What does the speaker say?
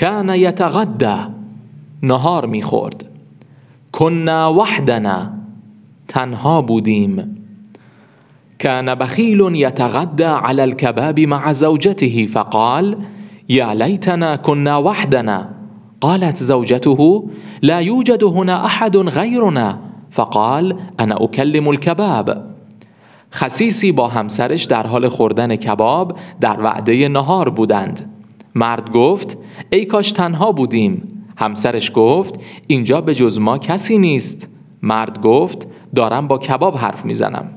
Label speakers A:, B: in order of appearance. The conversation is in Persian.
A: کان یتغدا نهار می‌خورد. کنا وحدنا تنها بودیم. كان بخيل يتغدى على الكباب مع زوجته فقال يا ليتنا كنا وحدنا. قالت زوجته لا يوجد هنا احد غيرنا فقال انا اكلم الكباب خسیسی با همسرش در حال خوردن کباب در وعده نهار بودند. مرد گفت ای کاش تنها بودیم. همسرش گفت اینجا به جز ما کسی نیست. مرد گفت دارم با کباب حرف می‌زنم.